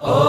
Oh.